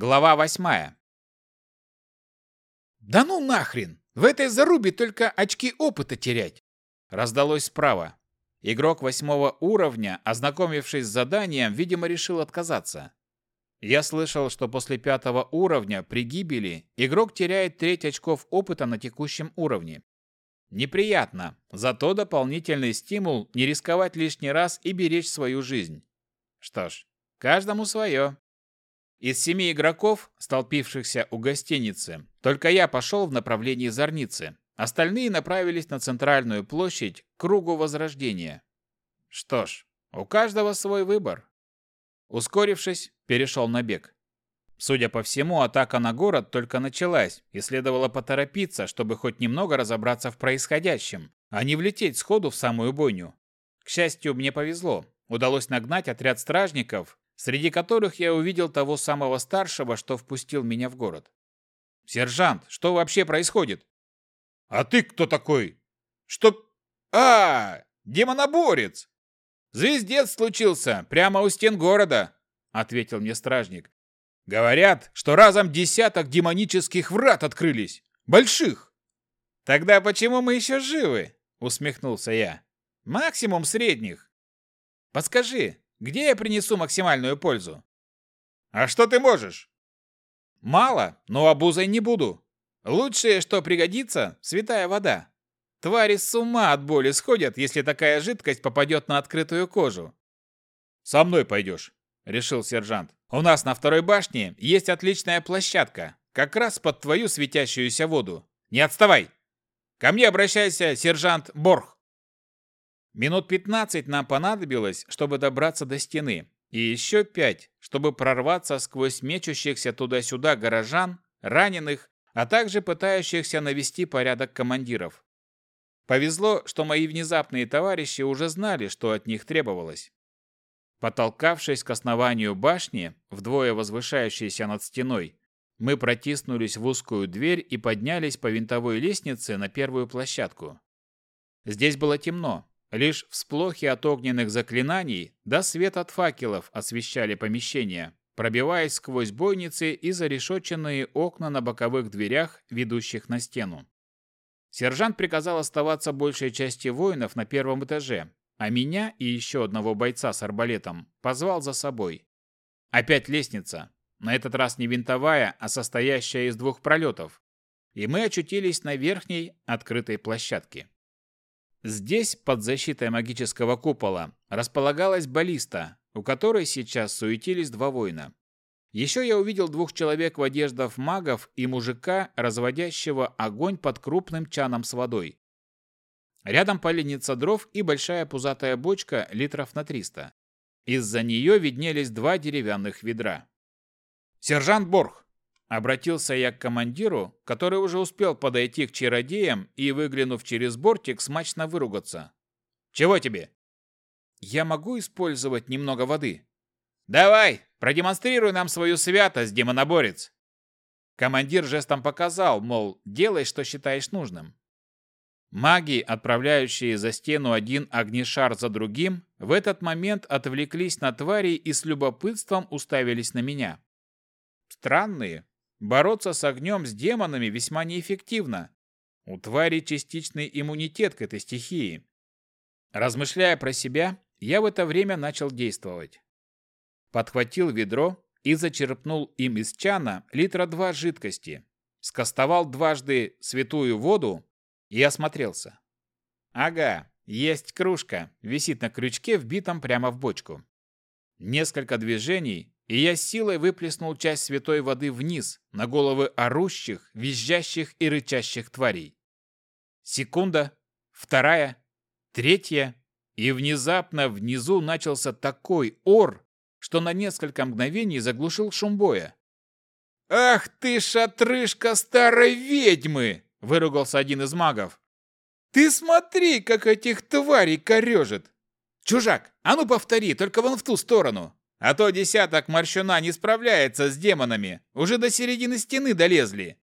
Глава восьмая. «Да ну нахрен! В этой зарубе только очки опыта терять!» Раздалось справа. Игрок восьмого уровня, ознакомившись с заданием, видимо, решил отказаться. Я слышал, что после пятого уровня при гибели игрок теряет треть очков опыта на текущем уровне. Неприятно, зато дополнительный стимул не рисковать лишний раз и беречь свою жизнь. Что ж, каждому свое. Из семи игроков, столпившихся у гостиницы, только я пошел в направлении Зорницы. Остальные направились на центральную площадь к кругу Возрождения. Что ж, у каждого свой выбор. Ускорившись, перешел на бег. Судя по всему, атака на город только началась, и следовало поторопиться, чтобы хоть немного разобраться в происходящем, а не влететь сходу в самую бойню. К счастью, мне повезло. Удалось нагнать отряд стражников, среди которых я увидел того самого старшего, что впустил меня в город. «Сержант, что вообще происходит?» «А ты кто такой?» «Что...» «А, демоноборец!» «Звездец случился, прямо у стен города», — ответил мне стражник. «Говорят, что разом десяток демонических врат открылись. Больших!» «Тогда почему мы еще живы?» — усмехнулся я. «Максимум средних. Подскажи, где я принесу максимальную пользу? А что ты можешь? Мало, но обузой не буду. Лучшее, что пригодится, святая вода. Твари с ума от боли сходят, если такая жидкость попадет на открытую кожу. Со мной пойдешь, решил сержант. У нас на второй башне есть отличная площадка, как раз под твою светящуюся воду. Не отставай. Ко мне обращайся, сержант Борх. Минут 15 нам понадобилось, чтобы добраться до стены, и еще пять, чтобы прорваться сквозь мечущихся туда-сюда горожан, раненых, а также пытающихся навести порядок командиров. Повезло, что мои внезапные товарищи уже знали, что от них требовалось. Потолкавшись к основанию башни, вдвое возвышающейся над стеной, мы протиснулись в узкую дверь и поднялись по винтовой лестнице на первую площадку. Здесь было темно, Лишь всплохи от огненных заклинаний да свет от факелов освещали помещение, пробиваясь сквозь бойницы и зарешоченные окна на боковых дверях, ведущих на стену. Сержант приказал оставаться большей части воинов на первом этаже, а меня и еще одного бойца с арбалетом позвал за собой. Опять лестница, на этот раз не винтовая, а состоящая из двух пролетов, и мы очутились на верхней открытой площадке. Здесь, под защитой магического купола, располагалась баллиста, у которой сейчас суетились два воина. Еще я увидел двух человек в одеждах магов и мужика, разводящего огонь под крупным чаном с водой. Рядом поленница дров и большая пузатая бочка литров на 300. Из-за нее виднелись два деревянных ведра. «Сержант Борх, Обратился я к командиру, который уже успел подойти к чародеям и, выглянув через бортик, смачно выругаться. «Чего тебе?» «Я могу использовать немного воды?» «Давай, продемонстрируй нам свою святость, демоноборец!» Командир жестом показал, мол, делай, что считаешь нужным. Маги, отправляющие за стену один огнешар за другим, в этот момент отвлеклись на твари и с любопытством уставились на меня. Странные, Бороться с огнем с демонами весьма неэффективно. У твари частичный иммунитет к этой стихии. Размышляя про себя, я в это время начал действовать. Подхватил ведро и зачерпнул им из чана литра два жидкости, скостовал дважды святую воду и осмотрелся. Ага, есть кружка, висит на крючке, вбитом прямо в бочку. Несколько движений, и я силой выплеснул часть святой воды вниз, на головы орущих, визжащих и рычащих тварей. Секунда, вторая, третья, и внезапно внизу начался такой ор, что на несколько мгновений заглушил шум боя. «Ах ты, шатрышка старой ведьмы!» – выругался один из магов. «Ты смотри, как этих тварей корежит!» «Чужак, а ну повтори, только вон в ту сторону!» А то десяток морщуна не справляется с демонами. Уже до середины стены долезли.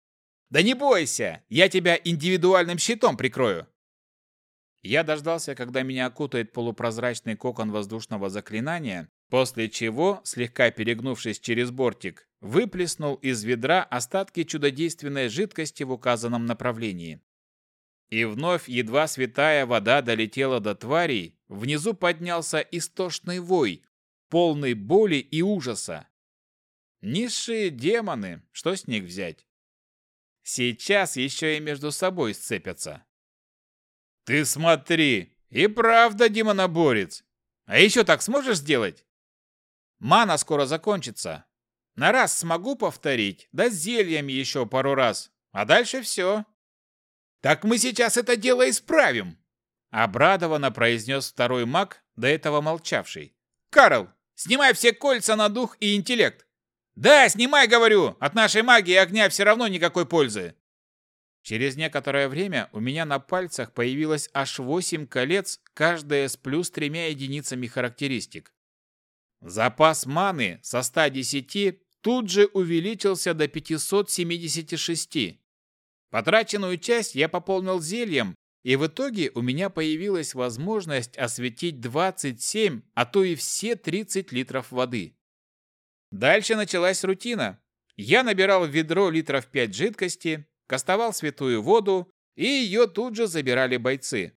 Да не бойся, я тебя индивидуальным щитом прикрою. Я дождался, когда меня окутает полупрозрачный кокон воздушного заклинания, после чего, слегка перегнувшись через бортик, выплеснул из ведра остатки чудодейственной жидкости в указанном направлении. И вновь едва святая вода долетела до тварей, внизу поднялся истошный вой, полный боли и ужаса. Низшие демоны, что с них взять? Сейчас еще и между собой сцепятся. «Ты смотри! И правда демоноборец! А еще так сможешь сделать?» «Мана скоро закончится. На раз смогу повторить, да с зельями еще пару раз, а дальше все». «Так мы сейчас это дело исправим!» Обрадованно произнес второй маг, до этого молчавший. «Карл, снимай все кольца на дух и интеллект!» «Да, снимай, говорю! От нашей магии огня все равно никакой пользы!» Через некоторое время у меня на пальцах появилось аж 8 колец, каждое с плюс тремя единицами характеристик. Запас маны со 110 тут же увеличился до 576. Потраченную часть я пополнил зельем, и в итоге у меня появилась возможность осветить 27, а то и все 30 литров воды. Дальше началась рутина. Я набирал в ведро литров 5 жидкости, кастовал святую воду, и ее тут же забирали бойцы.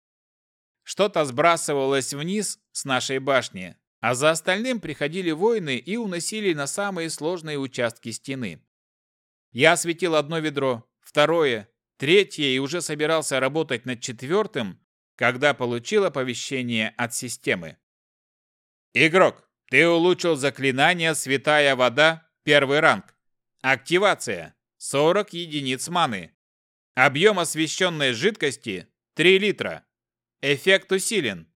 Что-то сбрасывалось вниз с нашей башни, а за остальным приходили воины и уносили на самые сложные участки стены. Я осветил одно ведро, второе, третье и уже собирался работать над четвертым, когда получил оповещение от системы. «Игрок, ты улучшил заклинание «Святая вода» первый ранг. Активация. 40 единиц маны. Объем освещенной жидкости 3 литра. Эффект усилен.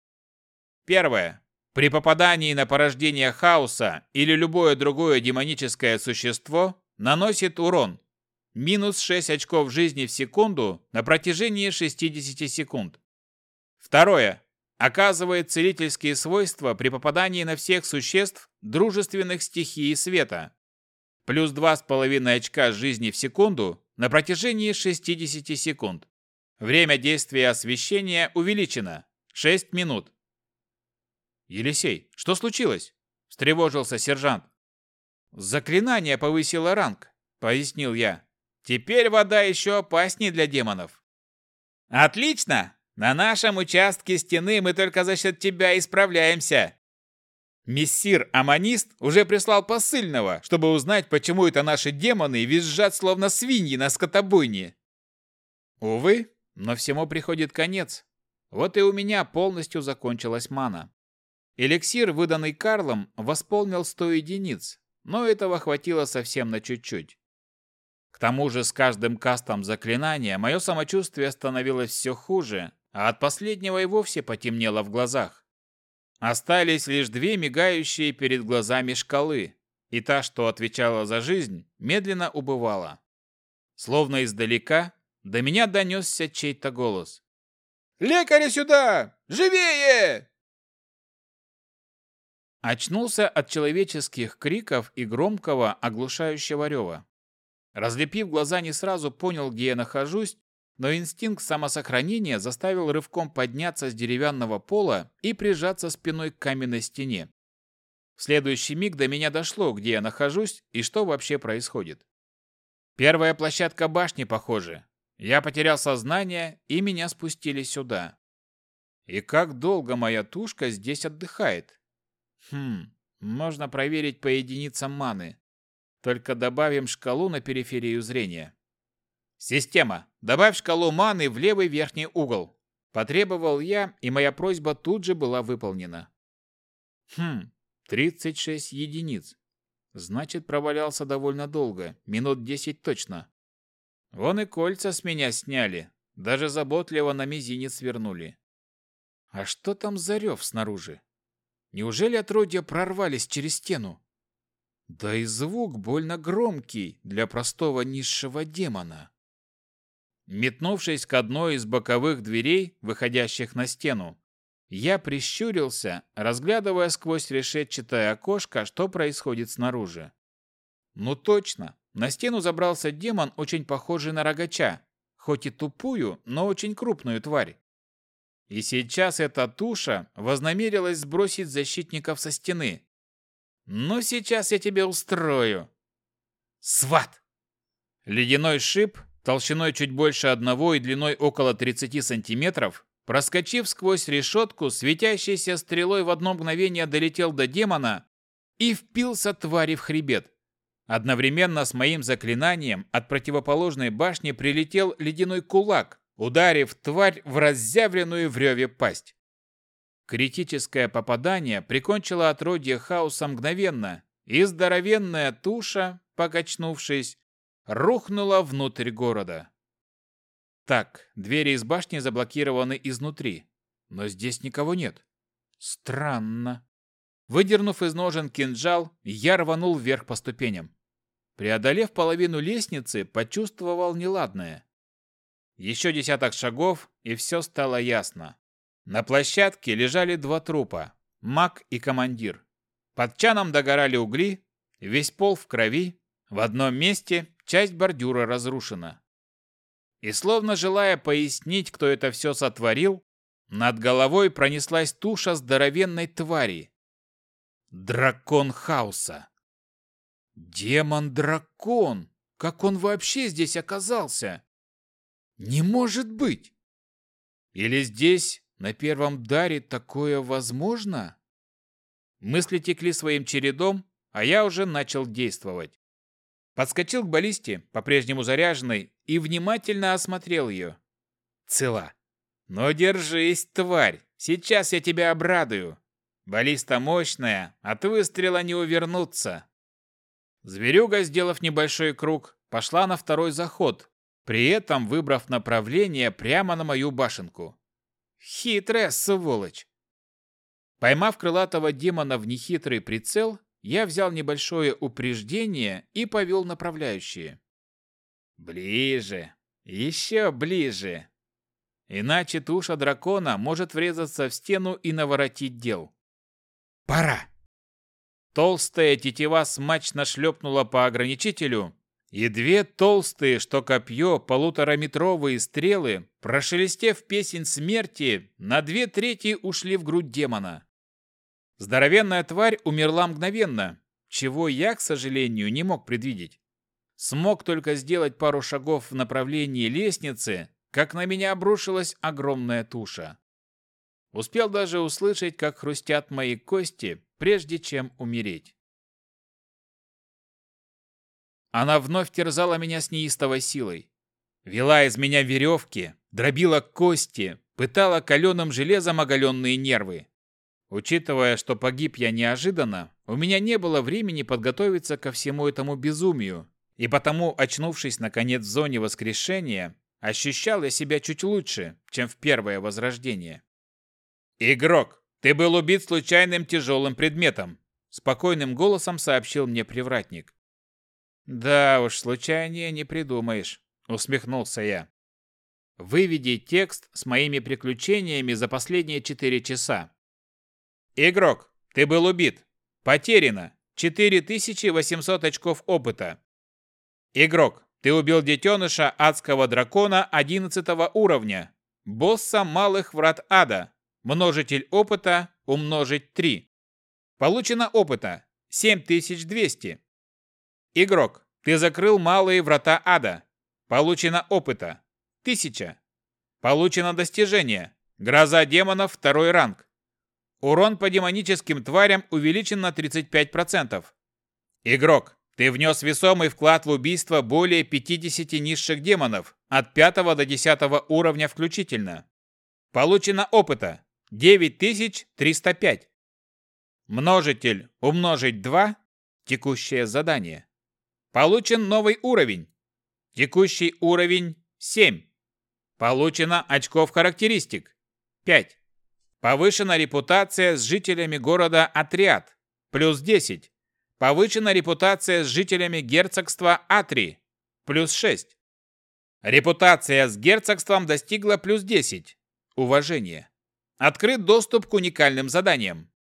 Первое. При попадании на порождение хаоса или любое другое демоническое существо наносит урон. Минус 6 очков жизни в секунду на протяжении 60 секунд. Второе. Оказывает целительские свойства при попадании на всех существ дружественных стихий света плюс 2,5 очка жизни в секунду на протяжении 60 секунд. Время действия освещения увеличено. 6 минут. «Елисей, что случилось?» – встревожился сержант. «Заклинание повысило ранг», – пояснил я. «Теперь вода еще опаснее для демонов». «Отлично! На нашем участке стены мы только за счет тебя исправляемся!» Мессир Аманист уже прислал посыльного, чтобы узнать, почему это наши демоны визжат словно свиньи на скотобойне. Увы, но всему приходит конец. Вот и у меня полностью закончилась мана. Эликсир, выданный Карлом, восполнил 100 единиц, но этого хватило совсем на чуть-чуть. К тому же с каждым кастом заклинания мое самочувствие становилось все хуже, а от последнего и вовсе потемнело в глазах. Остались лишь две мигающие перед глазами шкалы, и та, что отвечала за жизнь, медленно убывала. Словно издалека до меня донесся чей-то голос. «Лекаря сюда! Живее!» Очнулся от человеческих криков и громкого оглушающего рева. Разлепив глаза, не сразу понял, где я нахожусь, но инстинкт самосохранения заставил рывком подняться с деревянного пола и прижаться спиной к каменной стене. В следующий миг до меня дошло, где я нахожусь и что вообще происходит. Первая площадка башни, похоже. Я потерял сознание, и меня спустили сюда. И как долго моя тушка здесь отдыхает? Хм, можно проверить по единицам маны. Только добавим шкалу на периферию зрения. «Система, добавь шкалу маны в левый верхний угол!» Потребовал я, и моя просьба тут же была выполнена. Хм, 36 единиц. Значит, провалялся довольно долго, минут 10 точно. Вон и кольца с меня сняли, даже заботливо на мизинец вернули. А что там за рев снаружи? Неужели отродья прорвались через стену? Да и звук больно громкий для простого низшего демона. Метнувшись к одной из боковых дверей, выходящих на стену, я прищурился, разглядывая сквозь решетчатое окошко, что происходит снаружи. Ну точно, на стену забрался демон, очень похожий на рогача, хоть и тупую, но очень крупную тварь. И сейчас эта туша вознамерилась сбросить защитников со стены. Ну, сейчас я тебе устрою. Сват! Ледяной шип, толщиной чуть больше одного и длиной около 30 сантиметров, проскочив сквозь решетку, светящейся стрелой в одно мгновение долетел до демона и впился твари в хребет. Одновременно с моим заклинанием от противоположной башни прилетел ледяной кулак, ударив тварь в разъявленную в реве пасть. Критическое попадание прикончило отродье хаоса мгновенно, и здоровенная туша, покачнувшись, рухнула внутрь города. Так, двери из башни заблокированы изнутри, но здесь никого нет. Странно. Выдернув из ножен кинжал, я рванул вверх по ступеням. Преодолев половину лестницы, почувствовал неладное. Еще десяток шагов, и все стало ясно. На площадке лежали два трупа – маг и командир. Под чаном догорали угли, весь пол в крови, в одном месте часть бордюра разрушена. И словно желая пояснить, кто это все сотворил, над головой пронеслась туша здоровенной твари. Дракон хаоса. Демон-дракон! Как он вообще здесь оказался? Не может быть! Или здесь на первом даре такое возможно? Мысли текли своим чередом, а я уже начал действовать. Подскочил к баллисте, по-прежнему заряженной, и внимательно осмотрел ее. Цела. Но держись, тварь, сейчас я тебя обрадую. Баллиста мощная, от выстрела не увернуться. Зверюга, сделав небольшой круг, пошла на второй заход, при этом выбрав направление прямо на мою башенку. Хитрая сволочь. Поймав крылатого демона в нехитрый прицел, я взял небольшое упреждение и повел направляющие. Ближе, еще ближе. Иначе туша дракона может врезаться в стену и наворотить дел. Пора. Толстая тетива смачно шлепнула по ограничителю, и две толстые, что копье, полутораметровые стрелы, прошелестев песень смерти, на две трети ушли в грудь демона. Здоровенная тварь умерла мгновенно, чего я, к сожалению, не мог предвидеть. Смог только сделать пару шагов в направлении лестницы, как на меня обрушилась огромная туша. Успел даже услышать, как хрустят мои кости, прежде чем умереть. Она вновь терзала меня с неистовой силой. Вела из меня веревки, дробила кости, пытала каленым железом оголенные нервы. Учитывая, что погиб я неожиданно, у меня не было времени подготовиться ко всему этому безумию, и потому, очнувшись наконец в зоне воскрешения, ощущал я себя чуть лучше, чем в первое возрождение. «Игрок, ты был убит случайным тяжелым предметом», спокойным голосом сообщил мне привратник. «Да уж, случайнее не придумаешь», — усмехнулся я. «Выведи текст с моими приключениями за последние четыре часа». «Игрок, ты был убит. Потеряно. 4800 очков опыта». «Игрок, ты убил детеныша адского дракона 11 уровня, босса малых врат ада. Множитель опыта умножить 3. Получено опыта 7200. Игрок, ты закрыл малые врата ада. Получено опыта. 1000. Получено достижение. Гроза демонов второй ранг. Урон по демоническим тварям увеличен на 35%. Игрок, ты внес весомый вклад в убийство более 50 низших демонов от 5 до 10 уровня включительно. Получено опыта 9305. Множитель умножить 2 – текущее задание. Получен новый уровень. Текущий уровень 7. Получено очков характеристик 5. Повышена репутация с жителями города Атриат плюс 10. Повышена репутация с жителями герцогства Атри плюс 6. Репутация с герцогством достигла плюс 10. Уважение. Открыт доступ к уникальным заданиям.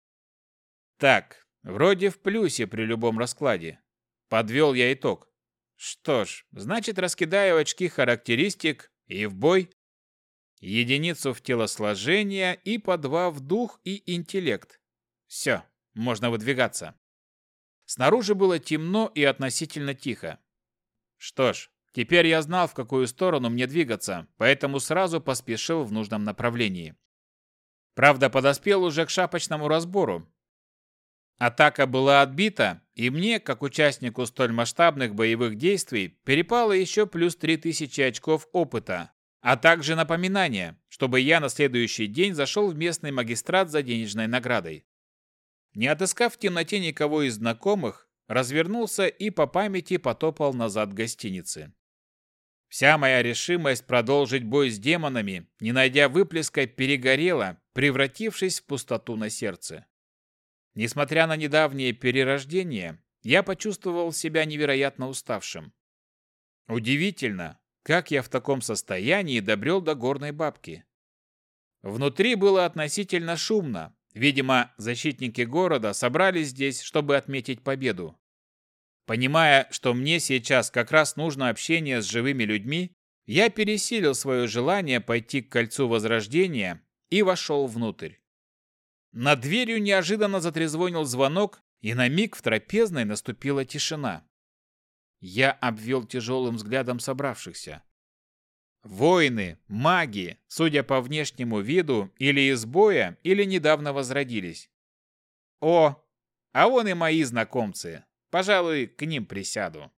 Так, вроде в плюсе при любом раскладе. Подвел я итог. Что ж, значит, раскидаю очки характеристик и в бой. единицу в телосложение и по два в дух и интеллект. Все, можно выдвигаться. Снаружи было темно и относительно тихо. Что ж, теперь я знал, в какую сторону мне двигаться, поэтому сразу поспешил в нужном направлении. Правда, подоспел уже к шапочному разбору. Атака была отбита, и мне, как участнику столь масштабных боевых действий, перепало еще плюс 3000 очков опыта, а также напоминание, чтобы я на следующий день зашел в местный магистрат за денежной наградой. Не отыскав в темноте никого из знакомых, развернулся и по памяти потопал назад к гостинице. Вся моя решимость продолжить бой с демонами, не найдя выплеска, перегорела, превратившись в пустоту на сердце. Несмотря на недавнее перерождение, я почувствовал себя невероятно уставшим. Удивительно, как я в таком состоянии добрел до горной бабки. Внутри было относительно шумно. Видимо, защитники города собрались здесь, чтобы отметить победу. Понимая, что мне сейчас как раз нужно общение с живыми людьми, я пересилил свое желание пойти к кольцу Возрождения и вошел внутрь. Над дверью неожиданно затрезвонил звонок, и на миг в трапезной наступила тишина. Я обвел тяжелым взглядом собравшихся. Воины, маги, судя по внешнему виду, или из боя, или недавно возродились. О, а вон и мои знакомцы. Пожалуй, к ним присяду.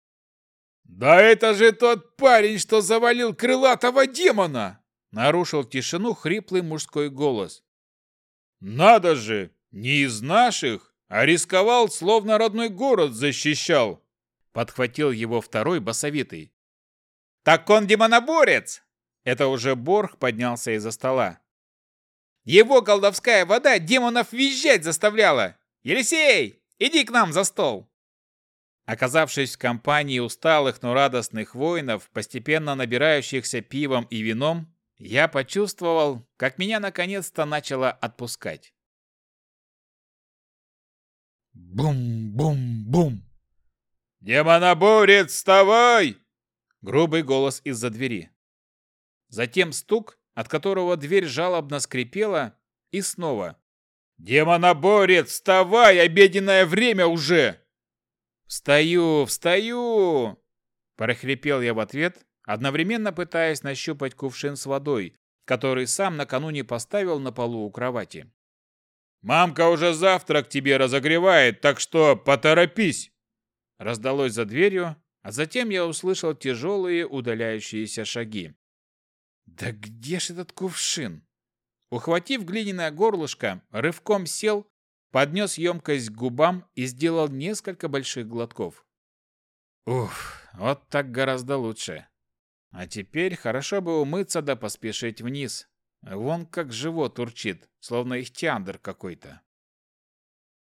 «Да это же тот парень, что завалил крылатого демона!» Нарушил тишину хриплый мужской голос. «Надо же! Не из наших, а рисковал, словно родной город защищал!» Подхватил его второй басовитый. «Так он демоноборец!» Это уже Борг поднялся из-за стола. «Его колдовская вода демонов визжать заставляла! Елисей, иди к нам за стол!» Оказавшись в компании усталых, но радостных воинов, постепенно набирающихся пивом и вином, я почувствовал, как меня наконец-то начало отпускать. Бум-бум-бум! «Демоноборец, вставай!» Грубый голос из-за двери. Затем стук, от которого дверь жалобно скрипела, и снова. «Демоноборец, вставай! Обеденное время уже!» «Встаю, встаю!» Прохрипел я в ответ, одновременно пытаясь нащупать кувшин с водой, который сам накануне поставил на полу у кровати. «Мамка уже завтрак тебе разогревает, так что поторопись!» Раздалось за дверью, а затем я услышал тяжелые удаляющиеся шаги. «Да где ж этот кувшин?» Ухватив глиняное горлышко, рывком сел, поднес емкость к губам и сделал несколько больших глотков. Уф, вот так гораздо лучше. А теперь хорошо бы умыться да поспешить вниз. Вон как живот урчит, словно ихтиандр какой-то.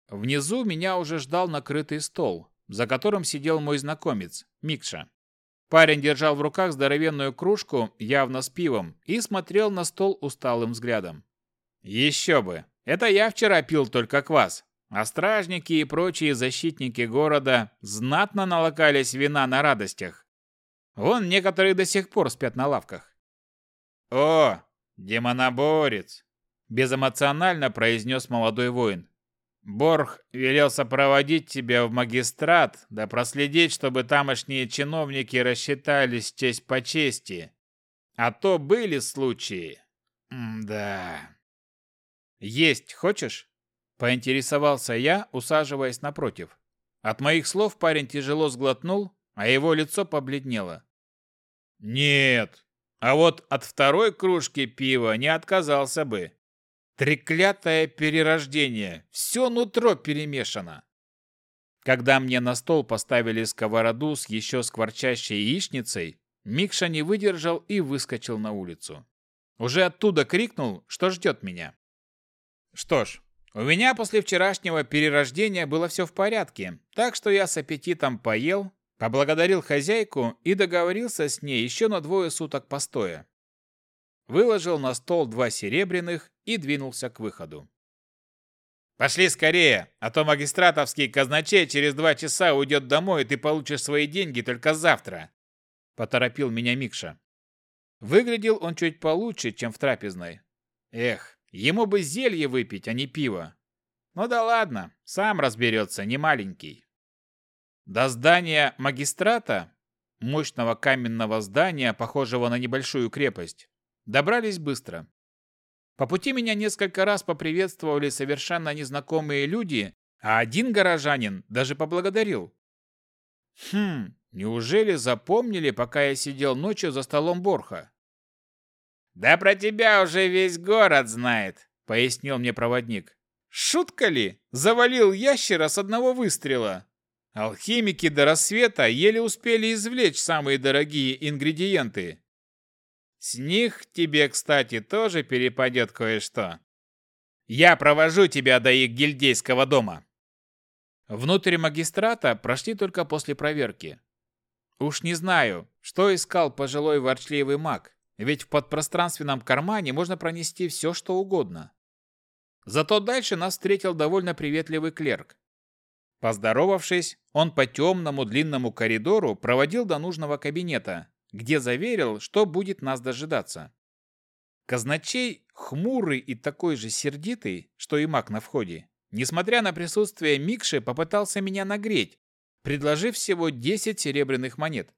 Внизу меня уже ждал накрытый стол, за которым сидел мой знакомец, Микша. Парень держал в руках здоровенную кружку, явно с пивом, и смотрел на стол усталым взглядом. «Еще бы! Это я вчера пил только квас, а стражники и прочие защитники города знатно налокались вина на радостях. Вон некоторые до сих пор спят на лавках. «О, демоноборец!» – безэмоционально произнес молодой воин. «Борг велел сопроводить тебя в магистрат, да проследить, чтобы тамошние чиновники рассчитались честь по чести. А то были случаи. Да. Есть хочешь?» – поинтересовался я, усаживаясь напротив. От моих слов парень тяжело сглотнул, а его лицо побледнело. Нет, а вот от второй кружки пива не отказался бы. Треклятое перерождение, все нутро перемешано. Когда мне на стол поставили сковороду с еще скворчащей яичницей, Микша не выдержал и выскочил на улицу. Уже оттуда крикнул, что ждет меня. Что ж, у меня после вчерашнего перерождения было все в порядке, так что я с аппетитом поел, Поблагодарил хозяйку и договорился с ней еще на двое суток постоя. Выложил на стол два серебряных и двинулся к выходу. «Пошли скорее, а то магистратовский казначей через два часа уйдет домой, и ты получишь свои деньги только завтра», – поторопил меня Микша. Выглядел он чуть получше, чем в трапезной. Эх, ему бы зелье выпить, а не пиво. Ну да ладно, сам разберется, не маленький. До здания магистрата, мощного каменного здания, похожего на небольшую крепость, добрались быстро. По пути меня несколько раз поприветствовали совершенно незнакомые люди, а один горожанин даже поблагодарил. Хм, неужели запомнили, пока я сидел ночью за столом Борха? Да про тебя уже весь город знает, пояснил мне проводник. Шутка ли? Завалил ящера с одного выстрела. Алхимики до рассвета еле успели извлечь самые дорогие ингредиенты. С них тебе, кстати, тоже перепадет кое-что. Я провожу тебя до их гильдейского дома. Внутрь магистрата прошли только после проверки. Уж не знаю, что искал пожилой ворчливый маг, ведь в подпространственном кармане можно пронести все, что угодно. Зато дальше нас встретил довольно приветливый клерк. Поздоровавшись, он по темному длинному коридору проводил до нужного кабинета, где заверил, что будет нас дожидаться. Казначей, хмурый и такой же сердитый, что и маг на входе, несмотря на присутствие Микши, попытался меня нагреть, предложив всего 10 серебряных монет.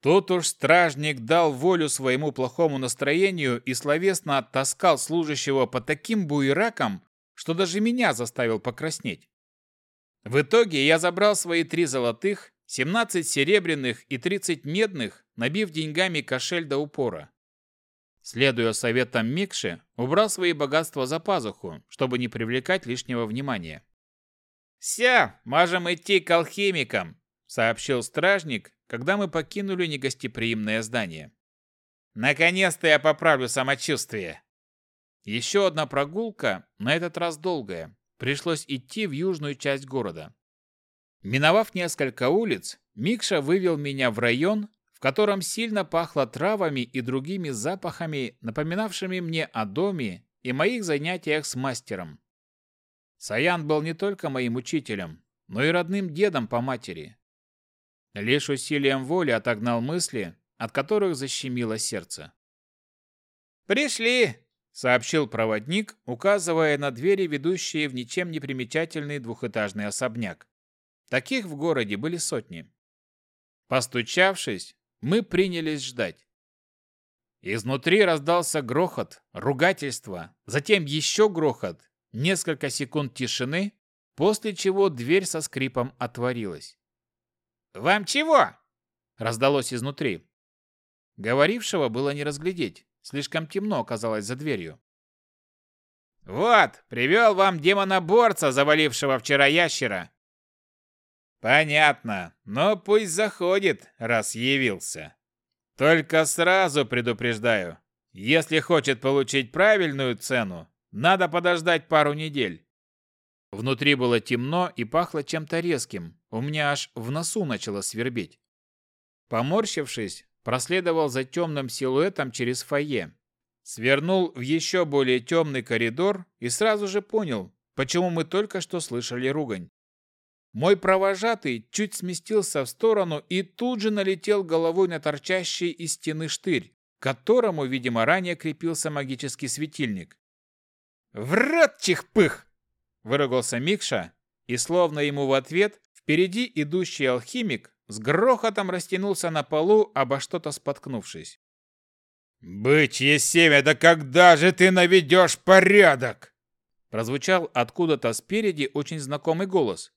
Тут уж стражник дал волю своему плохому настроению и словесно оттаскал служащего по таким буеракам, что даже меня заставил покраснеть. В итоге я забрал свои три золотых, 17 серебряных и 30 медных, набив деньгами кошель до упора. Следуя советам Микши, убрал свои богатства за пазуху, чтобы не привлекать лишнего внимания. «Все, можем идти к алхимикам», — сообщил стражник, когда мы покинули негостеприимное здание. «Наконец-то я поправлю самочувствие». Еще одна прогулка, на этот раз долгая. Пришлось идти в южную часть города. Миновав несколько улиц, Микша вывел меня в район, в котором сильно пахло травами и другими запахами, напоминавшими мне о доме и моих занятиях с мастером. Саян был не только моим учителем, но и родным дедом по матери. Лишь усилием воли отогнал мысли, от которых защемило сердце. «Пришли!» — сообщил проводник, указывая на двери, ведущие в ничем не примечательный двухэтажный особняк. Таких в городе были сотни. Постучавшись, мы принялись ждать. Изнутри раздался грохот, ругательство, затем еще грохот, несколько секунд тишины, после чего дверь со скрипом отворилась. «Вам чего?» – раздалось изнутри. Говорившего было не разглядеть, слишком темно оказалось за дверью. «Вот, привел вам демона-борца, завалившего вчера ящера. Понятно, но пусть заходит, раз явился. Только сразу предупреждаю, если хочет получить правильную цену, надо подождать пару недель. Внутри было темно и пахло чем-то резким. У меня аж в носу начало свербеть. Поморщившись, проследовал за темным силуэтом через фойе. Свернул в еще более темный коридор и сразу же понял, почему мы только что слышали ругань. Мой провожатый чуть сместился в сторону и тут же налетел головой на торчащий из стены штырь, к которому, видимо, ранее крепился магический светильник. «В рот чихпых!» – выругался Микша, и словно ему в ответ, впереди идущий алхимик с грохотом растянулся на полу, обо что-то споткнувшись. «Бычье семя, да когда же ты наведешь порядок?» Прозвучал откуда-то спереди очень знакомый голос.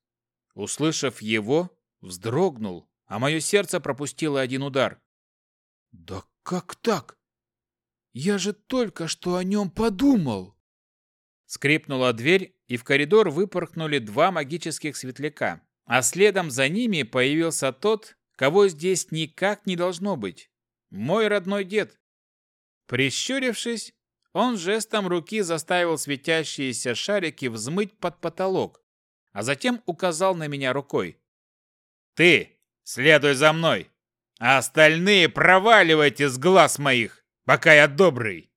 Услышав его, вздрогнул, а мое сердце пропустило один удар. «Да как так? Я же только что о нем подумал!» Скрипнула дверь, и в коридор выпорхнули два магических светляка, а следом за ними появился тот, кого здесь никак не должно быть. Мой родной дед. Прищурившись, он жестом руки заставил светящиеся шарики взмыть под потолок, а затем указал на меня рукой. «Ты следуй за мной, а остальные проваливайте с глаз моих, пока я добрый!»